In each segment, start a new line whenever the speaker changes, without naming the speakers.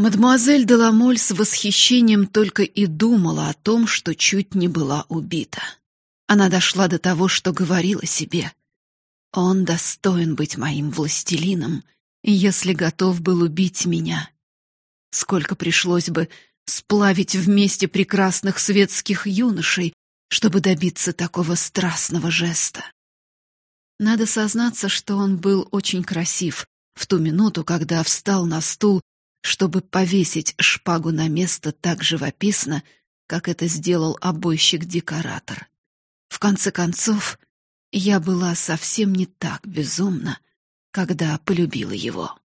Мадемуазель Деламоль с восхищением только и думала о том, что чуть не была убита. Она дошла до того, что говорила себе: "Он достоин быть моим властелином, если готов был убить меня, сколько пришлось бы сплавить вместе прекрасных светских юношей, чтобы добиться такого страстного жеста". Надо сознаться, что он был очень красив в ту минуту, когда встал на стул чтобы повесить шпагу на место так живописно, как это сделал обойщик-декоратор. В конце концов, я была совсем не так безумна, когда полюбила его.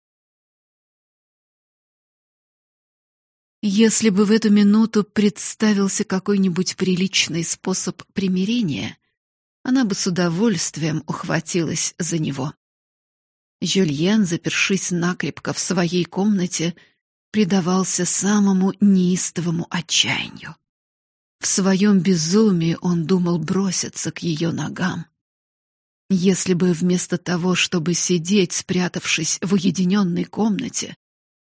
Если бы в эту минуту представился какой-нибудь приличный способ примирения, она бы с удовольствием ухватилась за него. Жюльен, запершись накрепко в своей комнате, предавался самому неистовому отчаянию. В своем безумии он думал броситься к ее ногам. Если бы вместо того, чтобы сидеть, спрятавшись в уединенной комнате,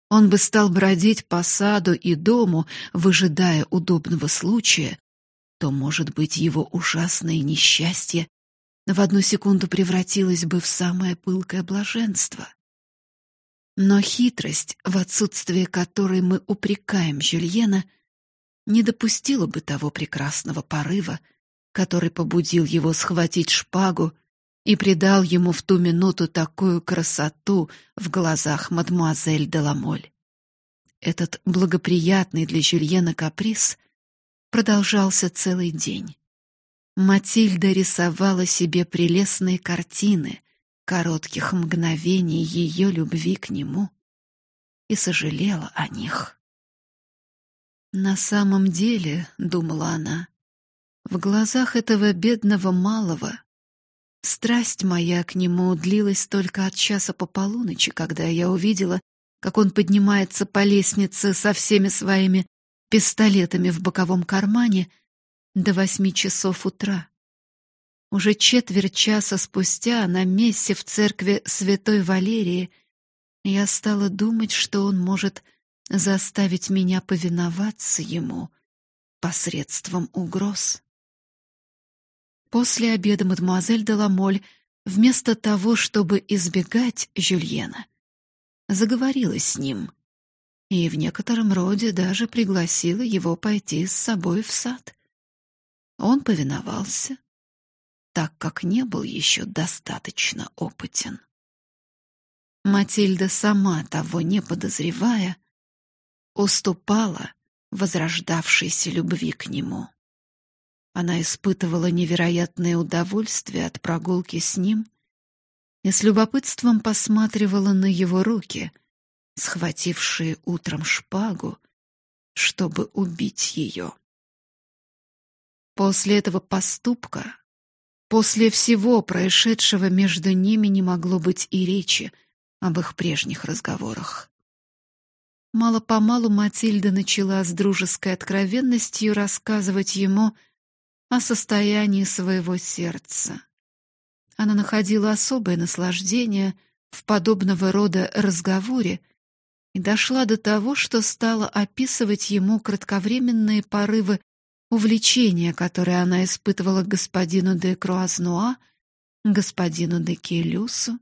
он бы стал бродить по саду и дому, выжидая удобного случая, то, может быть, его ужасное несчастье в одну секунду превратилась бы в самое пылкое блаженство. Но хитрость, в отсутствие которой мы упрекаем Жюльена, не допустила бы того прекрасного порыва, который побудил его схватить шпагу и придал ему в ту минуту такую красоту в глазах мадемуазель де Ламоль. Этот благоприятный для Жюльена каприз продолжался целый день. Матильда рисовала себе прелестные картины коротких мгновений ее любви к нему и сожалела о них. На самом деле, думала она, в глазах этого бедного малого страсть моя к нему длилась только от часа по полуночи, когда я увидела, как он поднимается по лестнице со всеми своими пистолетами в боковом кармане до восьми часов утра. Уже четверть часа спустя на мессе в церкви Святой Валерии я стала думать, что он может заставить меня повиноваться ему посредством угроз. После обеда мадемуазель де Ламоль, вместо того, чтобы избегать Жюльена, заговорила с ним и в некотором роде даже пригласила его пойти с собой в сад. Он повиновался, так как не был еще достаточно опытен. Матильда, сама того не подозревая, уступала возрождавшейся любви к нему. Она испытывала невероятное удовольствие от прогулки с ним и с любопытством посматривала на его руки, схватившие утром шпагу, чтобы убить ее. После этого поступка, после всего происшедшего между ними не могло быть и речи об их прежних разговорах. Мало-помалу Матильда начала с дружеской откровенностью рассказывать ему о состоянии своего сердца. Она находила особое наслаждение в подобного рода разговоре и дошла до того, что стала описывать ему кратковременные порывы увлечение, которое она испытывала к господину де Круазнуа, господину де Кейлюсу.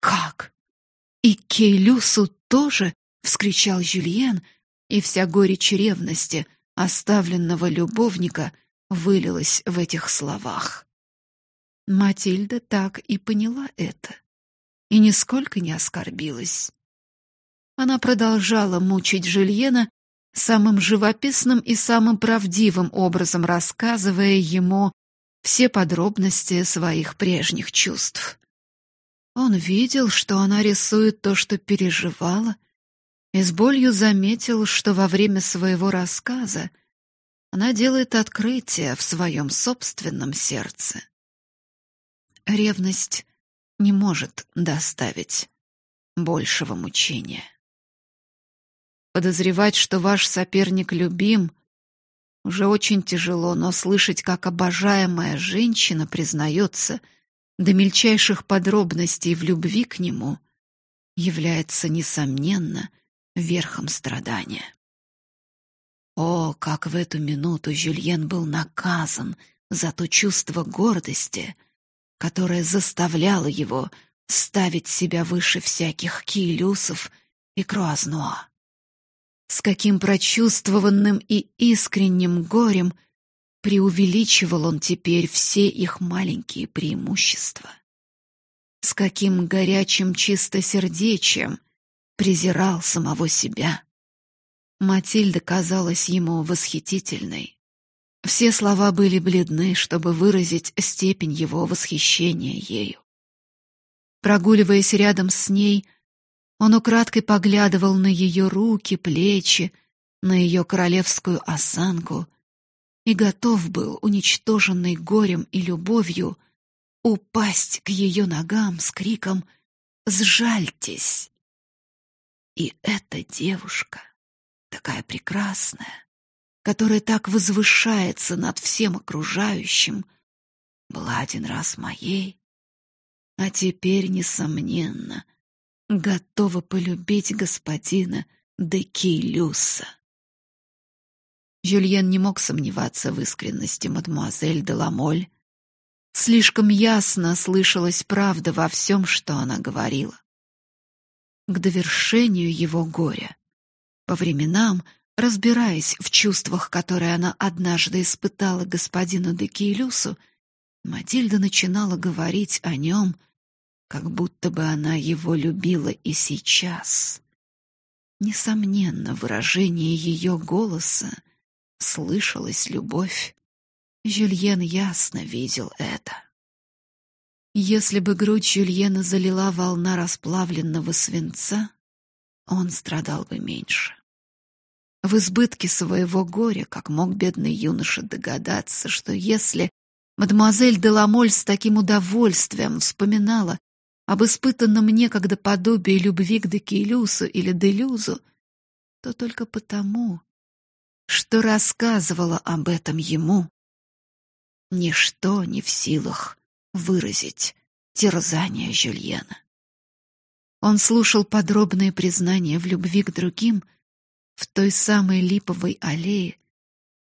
Как? И Кейлюсу тоже, вскричал Жюльен, и вся горечь ревности оставленного любовника вылилась в этих словах. Матильда так и поняла это и нисколько не оскорбилась. Она продолжала мучить Жюльена самым живописным и самым правдивым образом рассказывая ему все подробности своих прежних чувств. Он видел, что она рисует то, что переживала, и с болью заметил, что во время своего рассказа она делает открытие в своем собственном сердце. Ревность не может доставить большего мучения. Подозревать, что ваш соперник любим, уже очень тяжело, но слышать, как обожаемая женщина признается до мельчайших подробностей в любви к нему, является несомненно верхом страдания. О, как в эту минуту Жюльен был наказан за то чувство гордости, которое заставляло его ставить себя выше всяких киелюсов и круазнуа. С каким прочувствованным и искренним горем преувеличивал он теперь все их маленькие преимущества. С каким горячим чистосердечием презирал самого себя. Матильда казалась ему восхитительной. Все слова были бледны, чтобы выразить степень его восхищения ею. Прогуливаясь рядом с ней, он украдкой поглядывал на ее руки, плечи, на ее королевскую осанку и готов был, уничтоженный горем и любовью, упасть к ее ногам с криком «Сжальтесь!». И эта девушка, такая прекрасная, которая так возвышается над всем окружающим, была один раз моей, а теперь, несомненно, готова полюбить господина Декилюса. Жюльен не мог сомневаться в искренности мадемуазель де Ламоль. Слишком ясно слышалась правда во всем, что она говорила. К довершению его горя, по временам, разбираясь в чувствах, которые она однажды испытала господину де Кейлюсу, Матильда начинала говорить о нем, как будто бы она его любила и сейчас. Несомненно, выражение ее голоса слышалась любовь. Жюльен ясно видел это. Если бы грудь Жюльена залила волна расплавленного свинца, он страдал бы меньше. В избытке своего горя, как мог бедный юноша догадаться, что если мадемуазель де Ламоль с таким удовольствием вспоминала об испытанном некогда подобии любви к Декилюсу или Делюзу, то только потому, что рассказывала об этом ему. Ничто не в силах выразить терзание Жюльена. Он слушал подробные признания в любви к другим в той самой липовой аллее,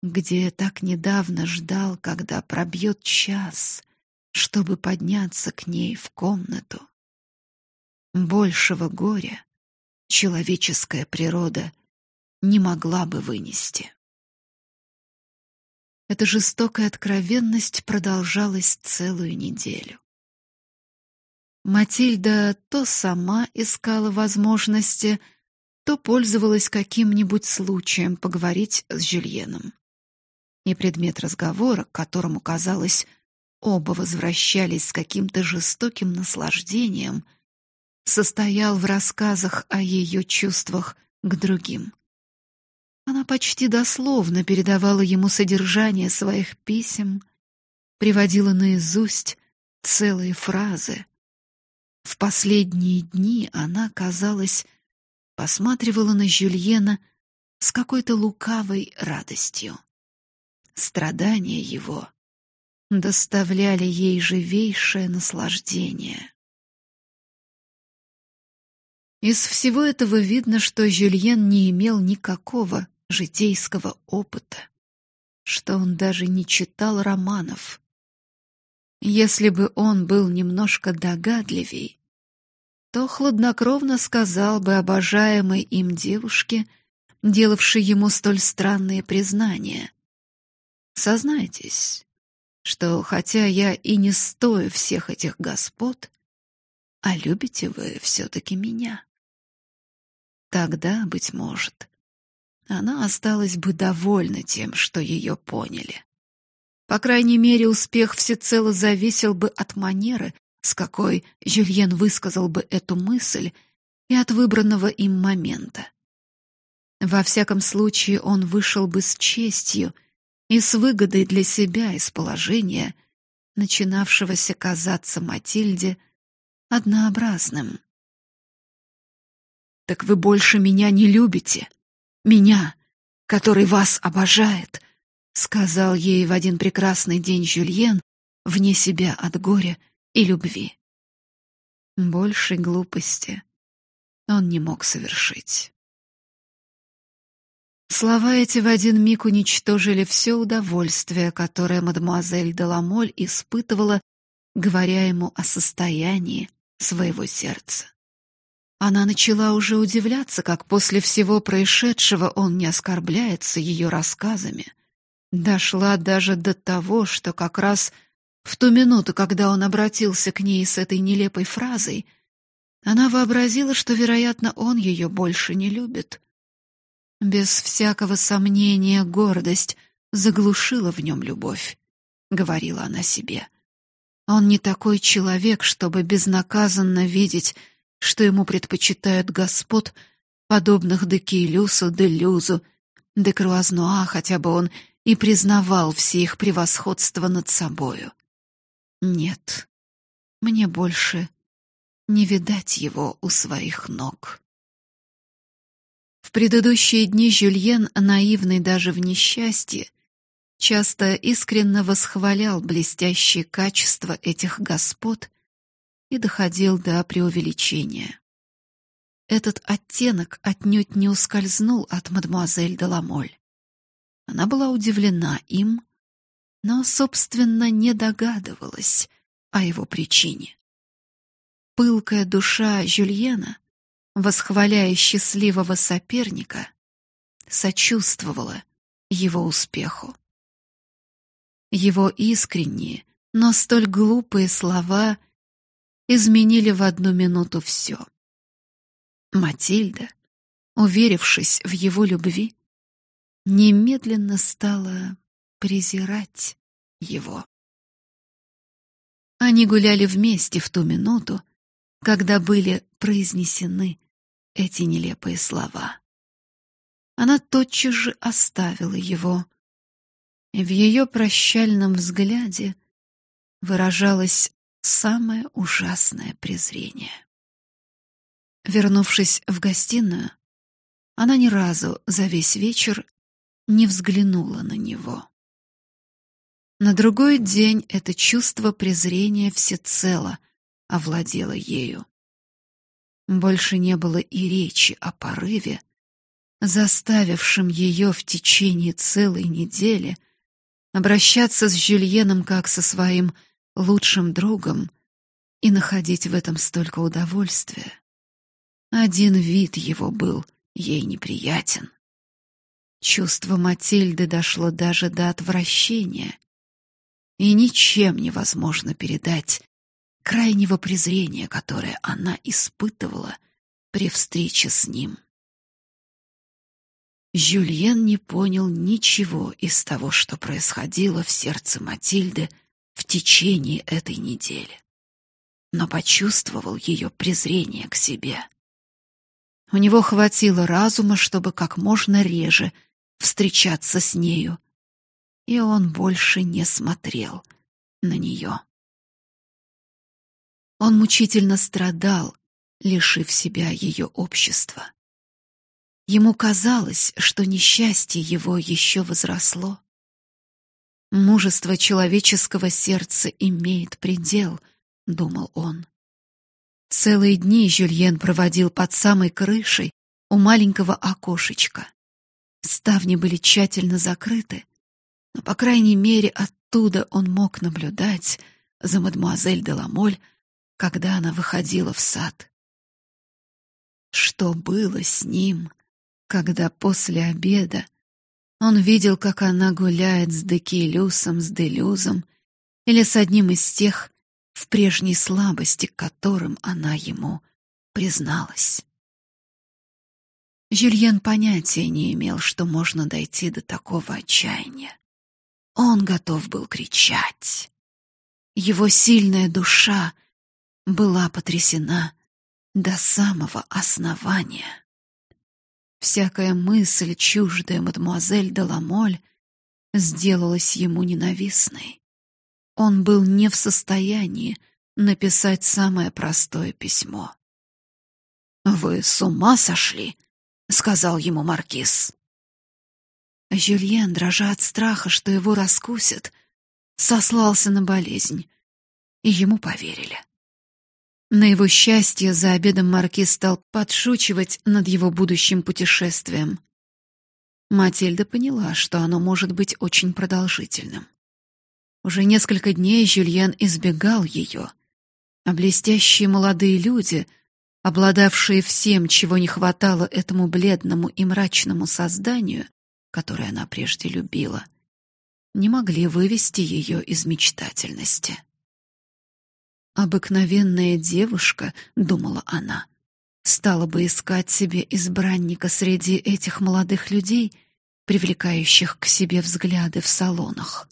где так недавно ждал, когда пробьет час, чтобы подняться к ней в комнату. Большего горя человеческая природа не могла бы вынести. Эта жестокая откровенность продолжалась целую неделю. Матильда то сама искала возможности, то пользовалась каким-нибудь случаем поговорить с Жюльеном. И предмет разговора, к которому, казалось, оба возвращались с каким-то жестоким наслаждением, состоял в рассказах о ее чувствах к другим. Она почти дословно передавала ему содержание своих писем, приводила наизусть целые фразы. В последние дни она, казалось, посматривала на Жюльена с какой-то лукавой радостью. Страдания его доставляли ей живейшее наслаждение. Из всего этого видно, что Жюльен не имел никакого житейского опыта, что он даже не читал романов. Если бы он был немножко догадливей, то хладнокровно сказал бы обожаемой им девушке, делавшей ему столь странные признания. Сознайтесь, что хотя я и не стою всех этих господ, а любите вы все таки меня. Тогда, быть может, она осталась бы довольна тем, что ее поняли. По крайней мере, успех всецело зависел бы от манеры, с какой Жюльен высказал бы эту мысль, и от выбранного им момента. Во всяком случае, он вышел бы с честью и с выгодой для себя из положения, начинавшегося казаться Матильде однообразным. Так вы больше меня не любите? меня, который вас обожает, сказал ей в один прекрасный день Жюльен, вне себя от горя и любви. Большей глупости он не мог совершить. Слова эти в один миг уничтожили все удовольствие, которое мадемуазель Деламоль испытывала, говоря ему о состоянии своего сердца. Она начала уже удивляться, как после всего происшедшего он не оскорбляется ее рассказами. Дошла даже до того, что как раз в ту минуту, когда он обратился к ней с этой нелепой фразой, она вообразила, что, вероятно, он ее больше не любит. Без всякого сомнения гордость заглушила в нем любовь, говорила она себе. Он не такой человек, чтобы безнаказанно видеть, что ему предпочитают господ, подобных де Кейлюсу, де Люзу, де Круазнуа, хотя бы он и признавал все их превосходство над собою. Нет, мне больше не видать его у своих ног. В предыдущие дни Жюльен, наивный даже в несчастье, часто искренне восхвалял блестящие качества этих господ и доходил до преувеличения. Этот оттенок отнюдь не ускользнул от мадемуазель де Ламоль. Она была удивлена им, но, собственно, не догадывалась о его причине. Пылкая душа Жюльена, восхваляя счастливого соперника, сочувствовала его успеху. Его искренние, но столь глупые слова изменили в одну минуту все. Матильда, уверившись в его любви, немедленно стала презирать его. Они гуляли вместе в ту минуту, когда были произнесены эти нелепые слова. Она тотчас же оставила его, и в ее прощальном взгляде выражалось самое ужасное презрение. Вернувшись в гостиную, она ни разу за весь вечер не взглянула на него. На другой день это чувство презрения всецело овладело ею. Больше не было и речи о порыве, заставившем ее в течение целой недели обращаться с Жюльеном как со своим лучшим другом и находить в этом столько удовольствия. Один вид его был ей неприятен. Чувство Матильды дошло даже до отвращения — и ничем невозможно передать крайнего презрения, которое она испытывала при встрече с ним. Жюльен не понял ничего из того, что происходило в сердце Матильды в течение этой недели, но почувствовал ее презрение к себе. У него хватило разума, чтобы как можно реже встречаться с нею и он больше не смотрел на нее. Он мучительно страдал, лишив себя ее общества. Ему казалось, что несчастье его еще возросло. Мужество человеческого сердца имеет предел, думал он. Целые дни Жюльен проводил под самой крышей у маленького окошечка. Ставни были тщательно закрыты, но, по крайней мере, оттуда он мог наблюдать за мадемуазель де Ламоль, когда она выходила в сад. Что было с ним, когда после обеда он видел, как она гуляет с Декилюсом, с Делюзом или с одним из тех, в прежней слабости, которым она ему призналась. Жюльен понятия не имел, что можно дойти до такого отчаяния. Он готов был кричать. Его сильная душа была потрясена до самого основания. Всякая мысль, чуждая мадемуазель де Ламоль, сделалась ему ненавистной. Он был не в состоянии написать самое простое письмо. «Вы с ума сошли?» — сказал ему маркиз. Жюльен, дрожа от страха, что его раскусят, сослался на болезнь, и ему поверили. На его счастье за обедом маркиз стал подшучивать над его будущим путешествием. Матильда поняла, что оно может быть очень продолжительным. Уже несколько дней Жюльен избегал ее, а блестящие молодые люди, обладавшие всем, чего не хватало этому бледному и мрачному созданию, которое она прежде любила, не могли вывести ее из мечтательности. Обыкновенная девушка, думала она, стала бы искать себе избранника среди этих молодых людей, привлекающих к себе взгляды в салонах.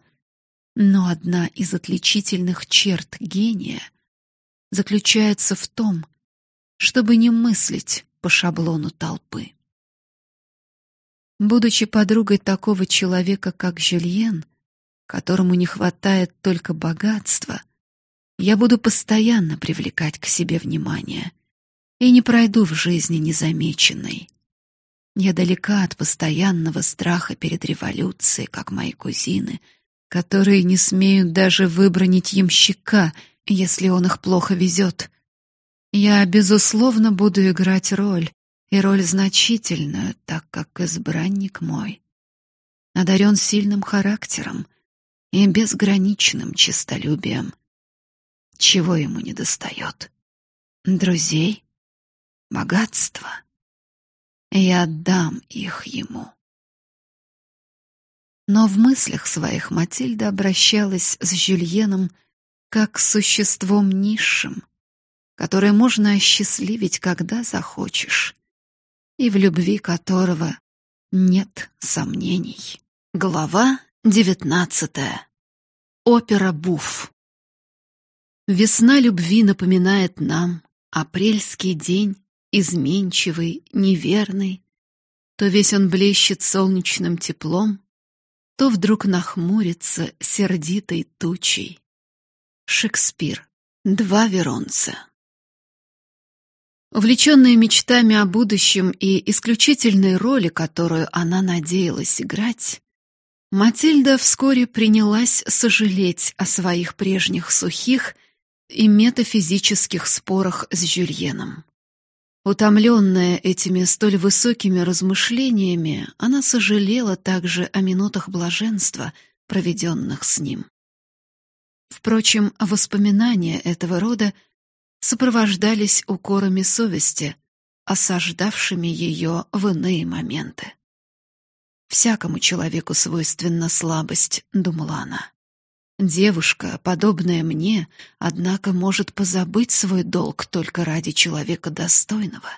Но одна из отличительных черт гения заключается в том, чтобы не мыслить по шаблону толпы. Будучи подругой такого человека, как Жюльен, которому не хватает только богатства, я буду постоянно привлекать к себе внимание и не пройду в жизни незамеченной. Я далека от постоянного страха перед революцией, как мои кузины, которые не смеют даже выбронить ямщика, если он их плохо везет. Я, безусловно, буду играть роль, и роль значительную, так как избранник мой одарен сильным характером и безграничным честолюбием. Чего ему не достает? Друзей? Богатства? Я отдам их ему. Но в мыслях своих Матильда обращалась с Жюльеном как с существом низшим, которое можно осчастливить, когда захочешь, и в любви которого нет сомнений. Глава девятнадцатая. Опера Буф. Весна любви напоминает нам апрельский день, изменчивый, неверный. То весь он блещет солнечным теплом, то вдруг нахмурится сердитой тучей. Шекспир. Два Веронца. Увлеченная мечтами о будущем и исключительной роли, которую она надеялась играть, Матильда вскоре принялась сожалеть о своих прежних сухих и метафизических спорах с Жюльеном. Утомленная этими столь высокими размышлениями, она сожалела также о минутах блаженства, проведенных с ним. Впрочем, воспоминания этого рода сопровождались укорами совести, осаждавшими ее в иные моменты. «Всякому человеку свойственна слабость», — думала она. «Девушка, подобная мне, однако может позабыть свой долг только ради человека достойного.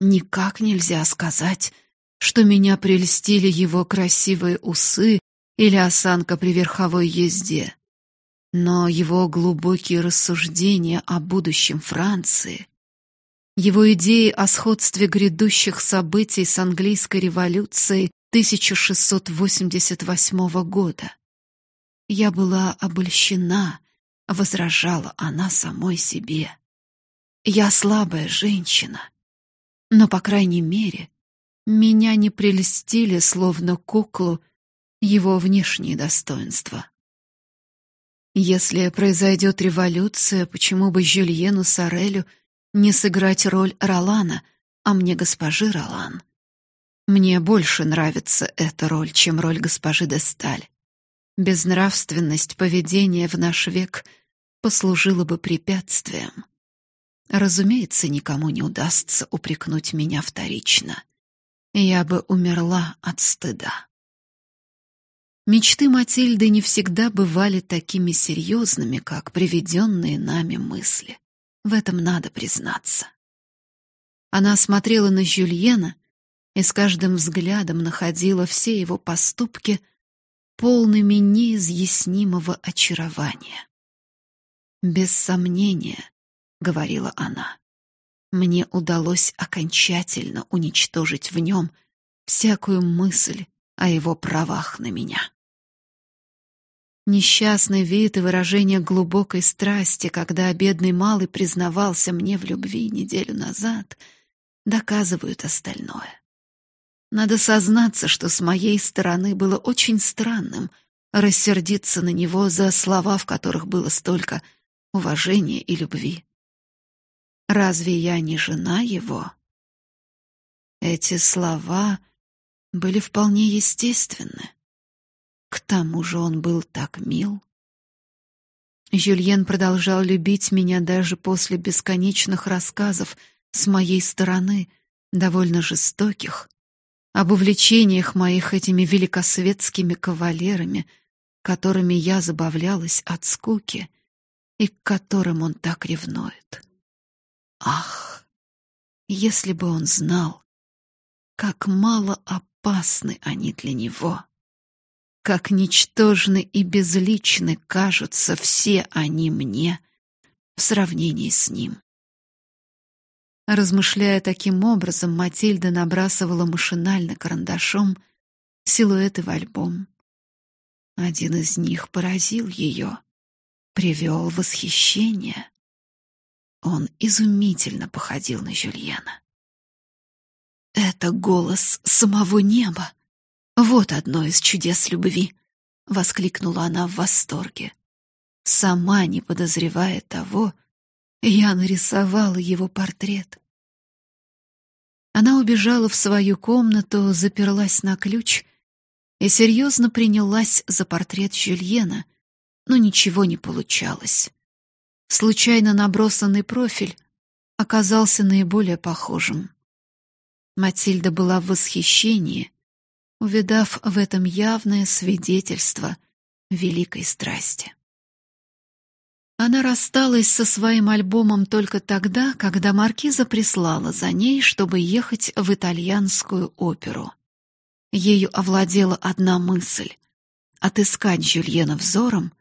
Никак нельзя сказать, что меня прельстили его красивые усы или осанка при верховой езде но его глубокие рассуждения о будущем Франции, его идеи о сходстве грядущих событий с английской революцией 1688 года. Я была обольщена, возражала она самой себе. Я слабая женщина, но, по крайней мере, меня не прельстили, словно куклу, его внешние достоинства. Если произойдет революция, почему бы Жюльену Сорелю не сыграть роль Ролана, а мне госпожи Ролан? Мне больше нравится эта роль, чем роль госпожи де Сталь. Безнравственность поведения в наш век послужила бы препятствием. Разумеется, никому не удастся упрекнуть меня вторично. Я бы умерла от стыда. Мечты Матильды не всегда бывали такими серьезными, как приведенные нами мысли. В этом надо признаться. Она смотрела на Жюльена и с каждым взглядом находила все его поступки полными неизъяснимого очарования. «Без сомнения», — говорила она, — «мне удалось окончательно уничтожить в нем всякую мысль о его правах на меня». Несчастный вид и выражение глубокой страсти, когда бедный малый признавался мне в любви неделю назад, доказывают остальное. Надо сознаться, что с моей стороны было очень странным рассердиться на него за слова, в которых было столько уважения и любви. Разве я не жена его? Эти слова были вполне естественны. К тому же он был так мил. Жюльен продолжал любить меня даже после бесконечных рассказов с моей стороны, довольно жестоких, об увлечениях моих этими великосветскими кавалерами, которыми я забавлялась от скуки и к которым он так ревнует. Ах, если бы он знал, как мало опасны они для него, как ничтожны и безличны кажутся все они мне в сравнении с ним. Размышляя таким образом, Матильда набрасывала машинально карандашом силуэты в альбом. Один из них поразил ее, привел в восхищение. Он изумительно походил на Жюльена. Это голос самого неба. Вот одно из чудес любви, воскликнула она в восторге. Сама не подозревая того, я нарисовала его портрет. Она убежала в свою комнату, заперлась на ключ и серьезно принялась за портрет Жюльена, но ничего не получалось. Случайно набросанный профиль оказался наиболее похожим. Матильда была в восхищении, увидав в этом явное свидетельство великой страсти. Она рассталась со своим альбомом только тогда, когда маркиза прислала за ней, чтобы ехать в итальянскую оперу. Ею овладела одна мысль — отыскать Жюльена взором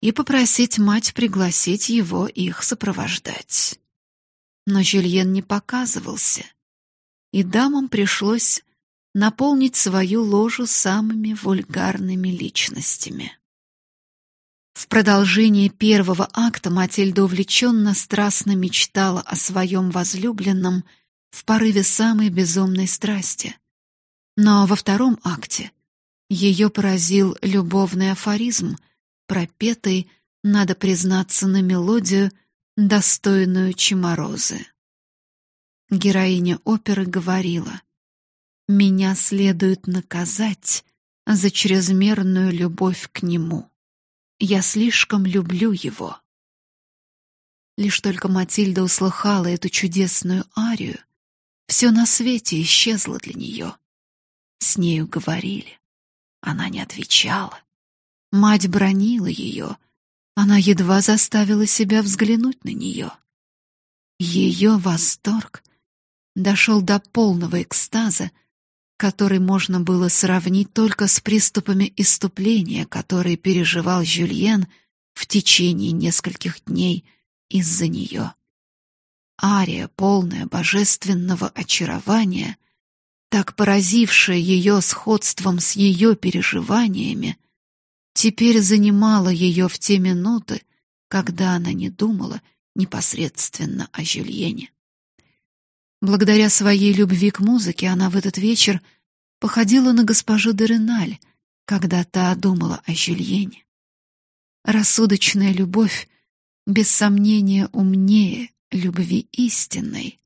и попросить мать пригласить его их сопровождать. Но Жюльен не показывался, и дамам пришлось наполнить свою ложу самыми вульгарными личностями. В продолжение первого акта Матильда увлеченно страстно мечтала о своем возлюбленном в порыве самой безумной страсти. Но во втором акте ее поразил любовный афоризм, пропетый, надо признаться, на мелодию, достойную Чиморозы. Героиня оперы говорила: "Меня следует наказать за чрезмерную любовь к нему". Я слишком люблю его. Лишь только Матильда услыхала эту чудесную арию, все на свете исчезло для нее. С нею говорили. Она не отвечала. Мать бронила ее. Она едва заставила себя взглянуть на нее. Ее восторг дошел до полного экстаза, который можно было сравнить только с приступами иступления, которые переживал Жюльен в течение нескольких дней из-за нее. Ария, полная божественного очарования, так поразившая ее сходством с ее переживаниями, теперь занимала ее в те минуты, когда она не думала непосредственно о Жюльене. Благодаря своей любви к музыке она в этот вечер походила на госпожу де Реналь, когда та думала о Жюльене. Рассудочная любовь без сомнения умнее любви истинной,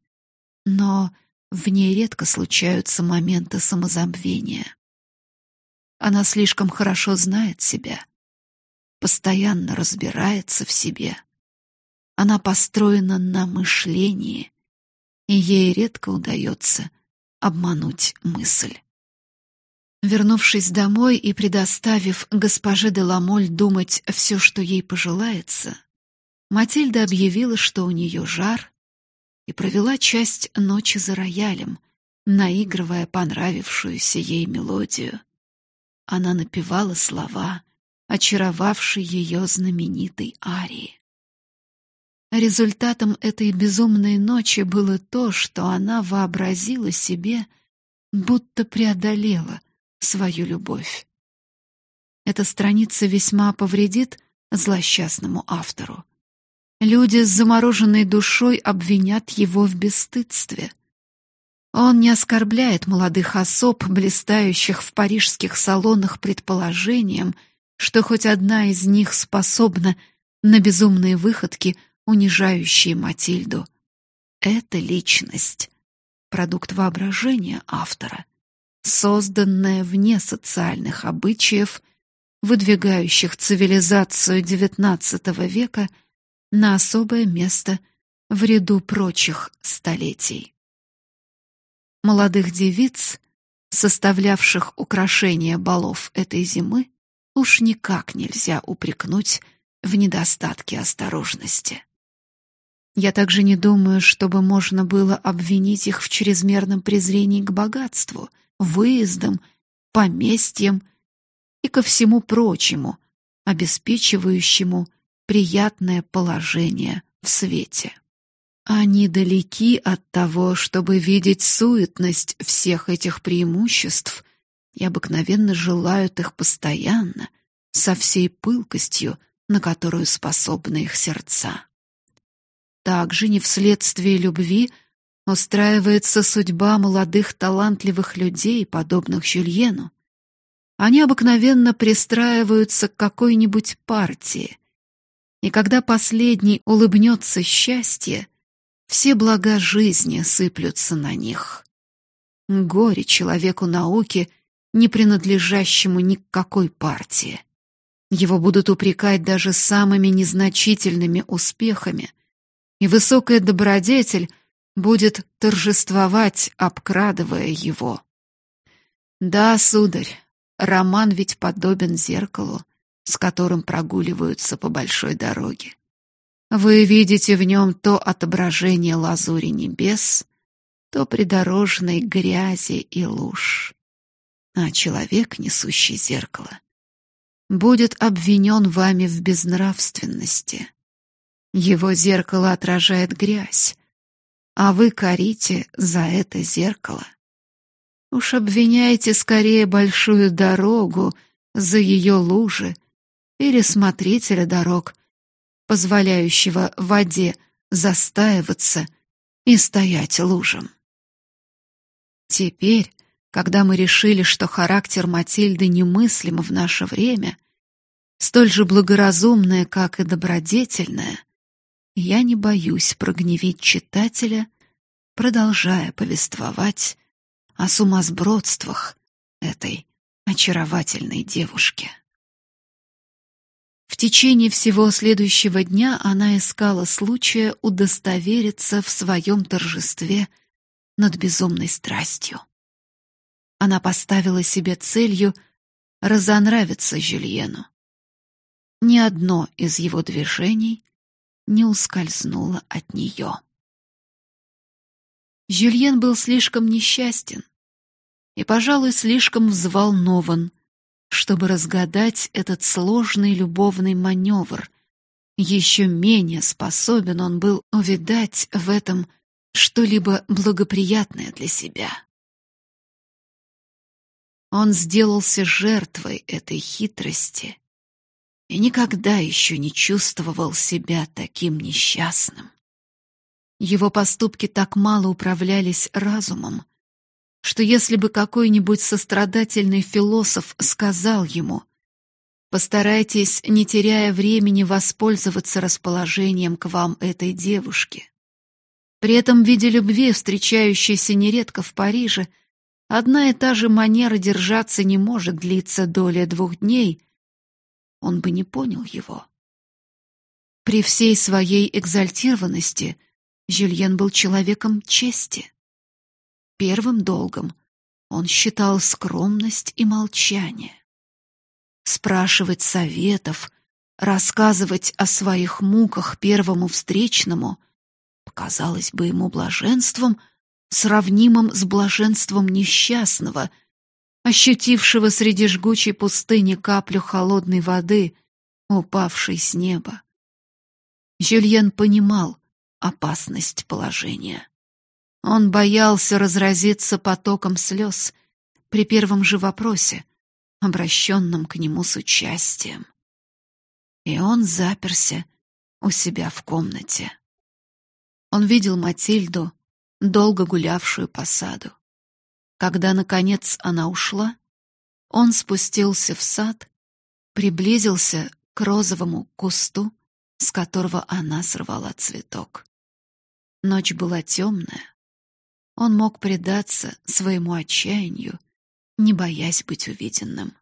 но в ней редко случаются моменты самозабвения. Она слишком хорошо знает себя, постоянно разбирается в себе. Она построена на мышлении, и ей редко удается обмануть мысль. Вернувшись домой и предоставив госпоже де Ламоль думать все, что ей пожелается, Матильда объявила, что у нее жар, и провела часть ночи за роялем, наигрывая понравившуюся ей мелодию. Она напевала слова, очаровавшие ее знаменитой арии. Результатом этой безумной ночи было то, что она вообразила себе, будто преодолела свою любовь. Эта страница весьма повредит злосчастному автору. Люди с замороженной душой обвинят его в бесстыдстве. Он не оскорбляет молодых особ, блистающих в парижских салонах предположением, что хоть одна из них способна на безумные выходки — унижающие Матильду. Это личность, продукт воображения автора, созданное вне социальных обычаев, выдвигающих цивилизацию XIX века на особое место в ряду прочих столетий. Молодых девиц, составлявших украшение балов этой зимы, уж никак нельзя упрекнуть в недостатке осторожности. Я также не думаю, чтобы можно было обвинить их в чрезмерном презрении к богатству, выездам, поместьям и ко всему прочему, обеспечивающему приятное положение в свете. Они далеки от того, чтобы видеть суетность всех этих преимуществ и обыкновенно желают их постоянно, со всей пылкостью, на которую способны их сердца. Также не вследствие любви устраивается судьба молодых талантливых людей, подобных Жюльену. Они обыкновенно пристраиваются к какой-нибудь партии, и когда последний улыбнется счастье, все блага жизни сыплются на них. Горе человеку науки, не принадлежащему ни к какой партии. Его будут упрекать даже самыми незначительными успехами — и высокая добродетель будет торжествовать, обкрадывая его. Да, сударь, роман ведь подобен зеркалу, с которым прогуливаются по большой дороге. Вы видите в нем то отображение лазури небес, то придорожной грязи и луж. А человек, несущий зеркало, будет обвинен вами в безнравственности. Его зеркало отражает грязь, а вы корите за это зеркало. Уж обвиняйте скорее большую дорогу за ее лужи или смотрителя дорог, позволяющего воде застаиваться и стоять лужам. Теперь, когда мы решили, что характер Матильды немыслим в наше время, столь же благоразумное, как и добродетельное, я не боюсь прогневить читателя, продолжая повествовать о сумасбродствах этой очаровательной девушки. В течение всего следующего дня она искала случая удостовериться в своем торжестве над безумной страстью. Она поставила себе целью разонравиться Жюльену. Ни одно из его движений не ускользнула от нее. Жюльен был слишком несчастен и, пожалуй, слишком взволнован, чтобы разгадать этот сложный любовный маневр. Еще менее способен он был увидать в этом что-либо благоприятное для себя. Он сделался жертвой этой хитрости и никогда еще не чувствовал себя таким несчастным. Его поступки так мало управлялись разумом, что если бы какой-нибудь сострадательный философ сказал ему: "Постарайтесь, не теряя времени, воспользоваться расположением к вам этой девушки", при этом в виде любви, встречающейся нередко в Париже, одна и та же манера держаться не может длиться долее двух дней, он бы не понял его. При всей своей экзальтированности Жюльен был человеком чести. Первым долгом он считал скромность и молчание. Спрашивать советов, рассказывать о своих муках первому встречному показалось бы ему блаженством, сравнимым с блаженством несчастного — ощутившего среди жгучей пустыни каплю холодной воды, упавшей с неба. Жюльен понимал опасность положения. Он боялся разразиться потоком слез при первом же вопросе, обращенном к нему с участием. И он заперся у себя в комнате. Он видел Матильду, долго гулявшую по саду. Когда, наконец, она ушла, он спустился в сад, приблизился к розовому кусту, с которого она сорвала цветок. Ночь была темная. Он мог предаться своему отчаянию не боясь быть увиденным.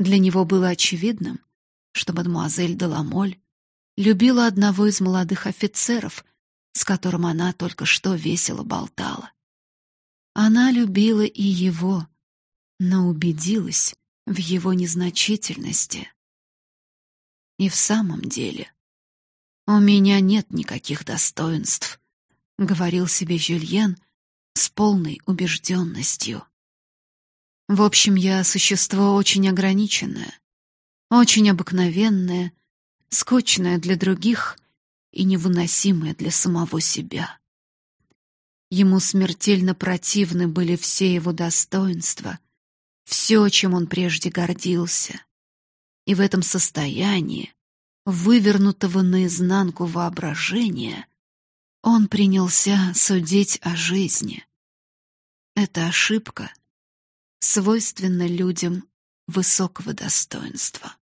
Для него было очевидным, что мадемуазель Деламоль любила одного из молодых офицеров, с которым она только что весело болтала. Она любила и его, но убедилась в его незначительности. И в самом деле, у меня нет никаких достоинств, говорил себе Жюльен с полной убежденностью. В общем, я существо очень ограниченное, очень обыкновенное, скучное для других и невыносимое для самого себя. Ему смертельно противны были все его достоинства, все, чем он прежде гордился. И в этом состоянии, вывернутого наизнанку воображения, он принялся судить о жизни. Это ошибка, свойственна людям высокого достоинства.